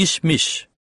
kishmish.